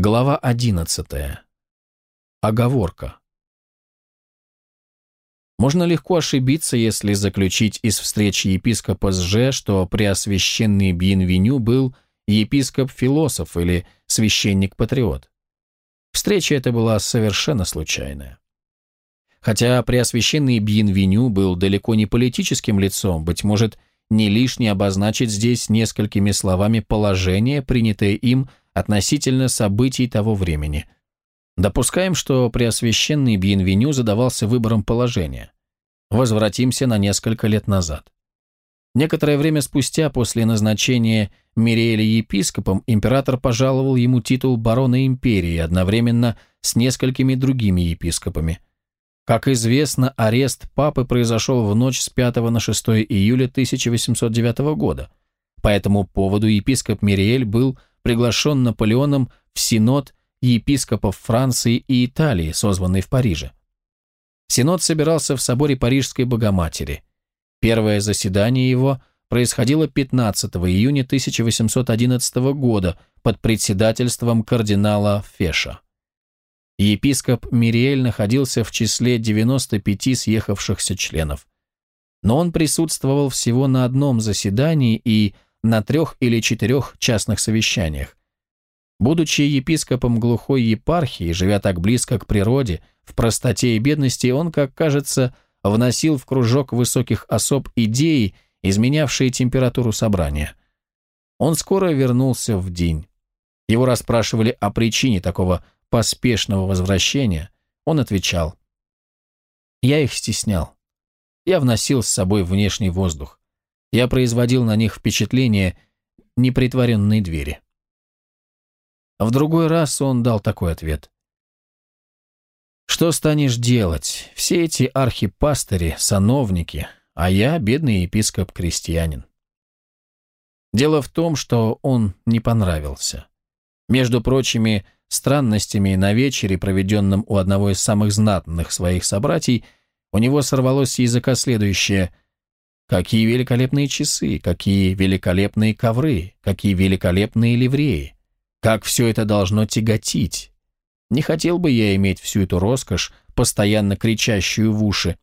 Глава 11. Оговорка. Можно легко ошибиться, если заключить из встречи епископа с Же, что преосвященный Бьенвеню был епископ-философ или священник-патриот. Встреча эта была совершенно случайная. Хотя преосвященный Бьенвеню был далеко не политическим лицом, быть может, не лишне обозначить здесь несколькими словами положение, принятое им относительно событий того времени. Допускаем, что Преосвященный Бьенвеню задавался выбором положения. Возвратимся на несколько лет назад. Некоторое время спустя, после назначения Мириэля епископом, император пожаловал ему титул барона империи одновременно с несколькими другими епископами. Как известно, арест папы произошел в ночь с 5 на 6 июля 1809 года. По этому поводу епископ Мириэль был приглашен Наполеоном в Синод епископов Франции и Италии, созванный в Париже. Синод собирался в соборе Парижской Богоматери. Первое заседание его происходило 15 июня 1811 года под председательством кардинала Феша. Епископ Мириэль находился в числе 95 съехавшихся членов. Но он присутствовал всего на одном заседании и на трех или четырех частных совещаниях. Будучи епископом глухой епархии, живя так близко к природе, в простоте и бедности, он, как кажется, вносил в кружок высоких особ идеи, изменявшие температуру собрания. Он скоро вернулся в день. Его расспрашивали о причине такого поспешного возвращения. Он отвечал. «Я их стеснял. Я вносил с собой внешний воздух. Я производил на них впечатление непритворенной двери. В другой раз он дал такой ответ. «Что станешь делать? Все эти архипастыри, сановники, а я бедный епископ-крестьянин». Дело в том, что он не понравился. Между прочими странностями на вечере, проведенном у одного из самых знатных своих собратьей, у него сорвалось с языка следующее – Какие великолепные часы, какие великолепные ковры, какие великолепные ливреи. Как все это должно тяготить. Не хотел бы я иметь всю эту роскошь, постоянно кричащую в уши.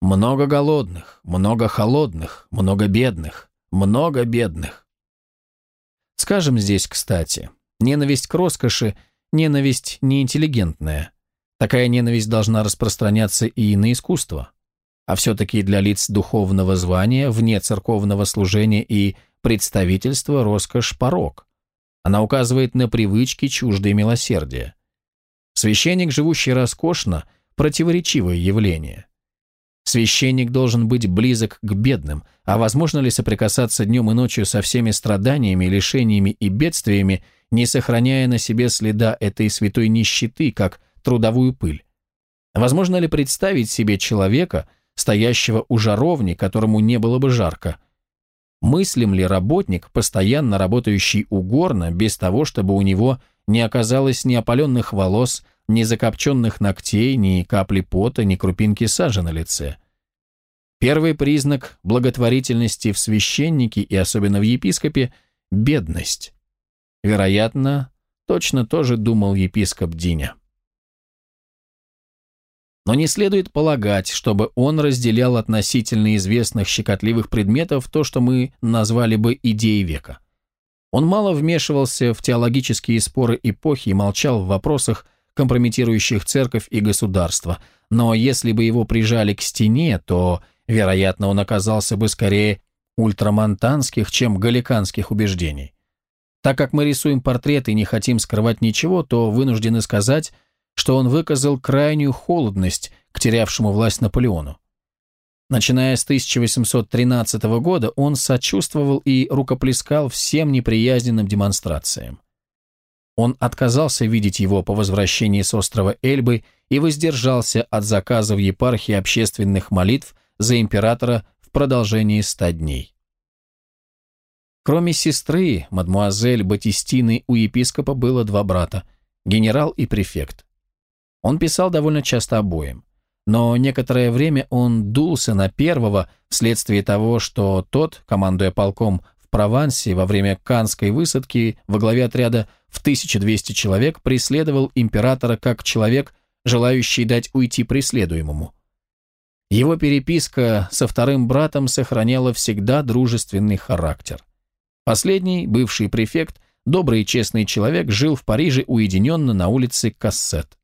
Много голодных, много холодных, много бедных, много бедных. Скажем здесь, кстати, ненависть к роскоши – ненависть неинтеллигентная. Такая ненависть должна распространяться и на искусство а все-таки для лиц духовного звания, вне церковного служения и представительства роскошь порог. Она указывает на привычки чуждые милосердия. Священник, живущий роскошно, противоречивое явление. Священник должен быть близок к бедным, а возможно ли соприкасаться днем и ночью со всеми страданиями, лишениями и бедствиями, не сохраняя на себе следа этой святой нищеты, как трудовую пыль? Возможно ли представить себе человека, стоящего у жаровни, которому не было бы жарко. Мыслим ли работник, постоянно работающий у горна, без того, чтобы у него не оказалось ни опаленных волос, ни закопченных ногтей, ни капли пота, ни крупинки сажи на лице? Первый признак благотворительности в священнике и особенно в епископе – бедность. Вероятно, точно тоже думал епископ Диня. Но не следует полагать, чтобы он разделял относительно известных щекотливых предметов то, что мы назвали бы идеей века. Он мало вмешивался в теологические споры эпохи и молчал в вопросах, компрометирующих церковь и государство, но если бы его прижали к стене, то, вероятно, он оказался бы скорее ультрамонтанских, чем галиканских убеждений. Так как мы рисуем портрет и не хотим скрывать ничего, то вынуждены сказать, что он выказал крайнюю холодность к терявшему власть Наполеону. Начиная с 1813 года он сочувствовал и рукоплескал всем неприязненным демонстрациям. Он отказался видеть его по возвращении с острова Эльбы и воздержался от заказа в епархии общественных молитв за императора в продолжении ста дней. Кроме сестры, мадмуазель Батистины, у епископа было два брата – генерал и префект. Он писал довольно часто обоим. Но некоторое время он дулся на первого вследствие того, что тот, командуя полком в Провансе во время Канской высадки во главе отряда, в 1200 человек преследовал императора как человек, желающий дать уйти преследуемому. Его переписка со вторым братом сохраняла всегда дружественный характер. Последний, бывший префект, добрый и честный человек, жил в Париже уединенно на улице Кассет.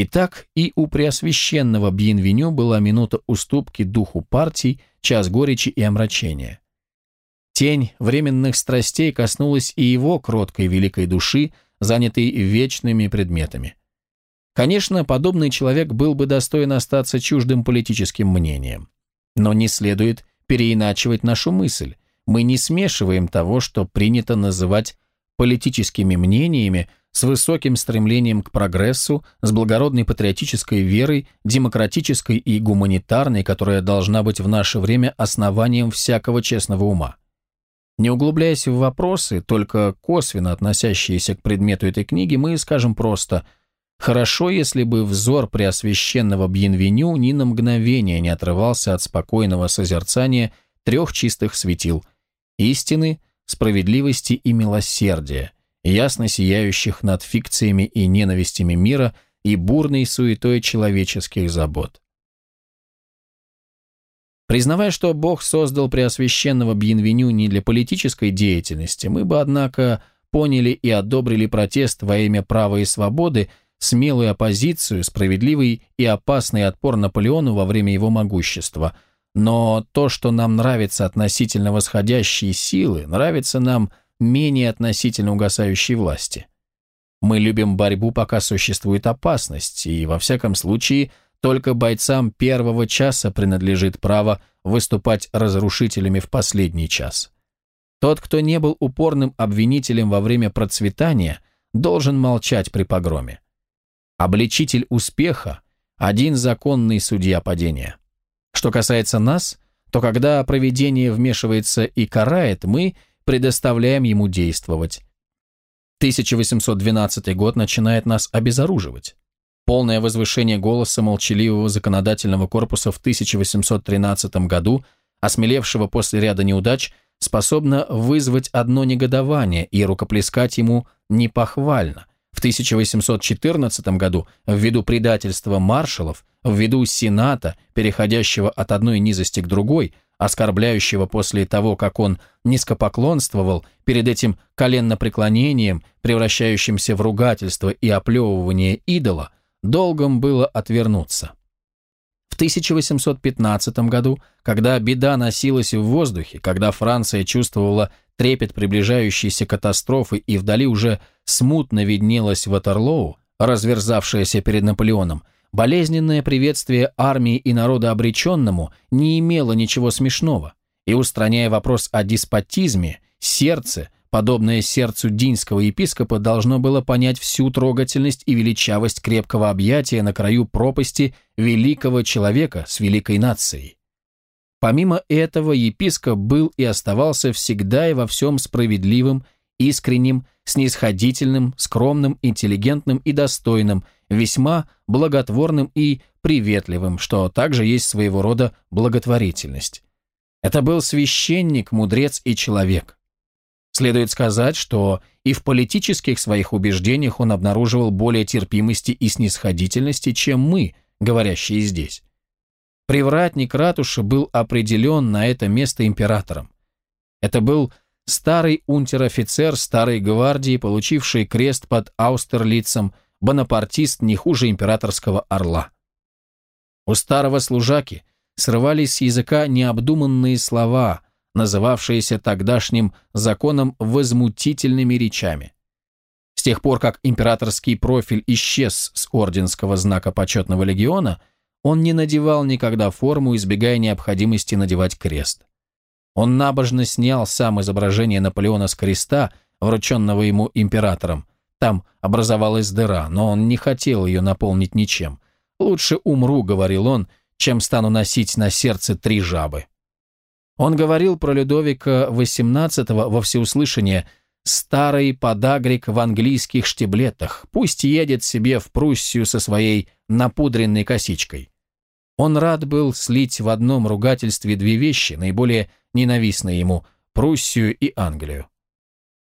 Итак, и у преосвященного Бьенвеню была минута уступки духу партий, час горечи и омрачения. Тень временных страстей коснулась и его кроткой великой души, занятой вечными предметами. Конечно, подобный человек был бы достоин остаться чуждым политическим мнением. Но не следует переиначивать нашу мысль. Мы не смешиваем того, что принято называть политическими мнениями, с высоким стремлением к прогрессу, с благородной патриотической верой, демократической и гуманитарной, которая должна быть в наше время основанием всякого честного ума. Не углубляясь в вопросы, только косвенно относящиеся к предмету этой книги, мы скажем просто «Хорошо, если бы взор преосвященного Бьенвеню ни на мгновение не отрывался от спокойного созерцания трех чистых светил – истины, справедливости и милосердия, ясно сияющих над фикциями и ненавистями мира и бурной суетой человеческих забот». Признавая, что Бог создал Преосвященного Бьенвеню не для политической деятельности, мы бы, однако, поняли и одобрили протест во имя права и свободы, смелую оппозицию, справедливый и опасный отпор Наполеону во время его могущества. Но то, что нам нравится относительно восходящей силы, нравится нам менее относительно угасающей власти. Мы любим борьбу, пока существует опасность, и, во всяком случае, только бойцам первого часа принадлежит право выступать разрушителями в последний час. Тот, кто не был упорным обвинителем во время процветания, должен молчать при погроме. Обличитель успеха – один законный судья падения. Что касается нас, то когда проведение вмешивается и карает, мы предоставляем ему действовать. 1812 год начинает нас обезоруживать. Полное возвышение голоса молчаливого законодательного корпуса в 1813 году, осмелевшего после ряда неудач, способно вызвать одно негодование и рукоплескать ему непохвально. В 1814 году, ввиду предательства маршалов, ввиду Сената, переходящего от одной низости к другой, оскорбляющего после того, как он низкопоклонствовал перед этим коленнопреклонением, превращающимся в ругательство и оплевывание идола, долгом было отвернуться. В 1815 году, когда беда носилась в воздухе, когда Франция чувствовала трепет приближающейся катастрофы и вдали уже смутно виднелась Ватерлоу, разверзавшаяся перед Наполеоном, болезненное приветствие армии и народа обреченному не имело ничего смешного, и, устраняя вопрос о деспотизме, сердце, подобное сердцу динского епископа, должно было понять всю трогательность и величавость крепкого объятия на краю пропасти великого человека с великой нацией. Помимо этого, епископ был и оставался всегда и во всем справедливым, искренним, снисходительным, скромным, интеллигентным и достойным, весьма благотворным и приветливым, что также есть своего рода благотворительность. Это был священник, мудрец и человек. Следует сказать, что и в политических своих убеждениях он обнаруживал более терпимости и снисходительности, чем мы, говорящие здесь. Привратник ратуши был определен на это место императором. Это был старый унтер-офицер старой гвардии, получивший крест под Аустерлицем, бонапартист не хуже императорского орла. У старого служаки срывались с языка необдуманные слова – называвшиеся тогдашним законом возмутительными речами. С тех пор, как императорский профиль исчез с орденского знака почетного легиона, он не надевал никогда форму, избегая необходимости надевать крест. Он набожно снял сам изображение Наполеона с креста, врученного ему императором. Там образовалась дыра, но он не хотел ее наполнить ничем. «Лучше умру», — говорил он, — «чем стану носить на сердце три жабы». Он говорил про Людовика XVIII во всеуслышание «старый подагрик в английских штиблетах, пусть едет себе в Пруссию со своей напудренной косичкой». Он рад был слить в одном ругательстве две вещи, наиболее ненавистные ему – Пруссию и Англию.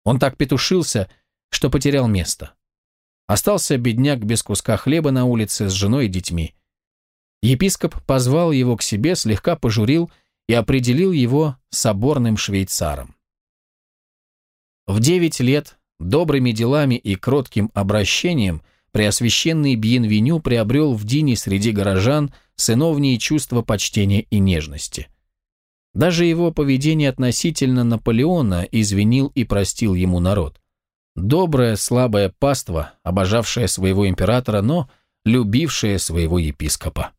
Он так петушился, что потерял место. Остался бедняк без куска хлеба на улице с женой и детьми. Епископ позвал его к себе, слегка пожурил и определил его соборным швейцаром. В девять лет добрыми делами и кротким обращением Преосвященный Бьенвеню приобрел в Дине среди горожан сыновние чувства почтения и нежности. Даже его поведение относительно Наполеона извинил и простил ему народ. Добрая, слабая паства, обожавшая своего императора, но любившая своего епископа.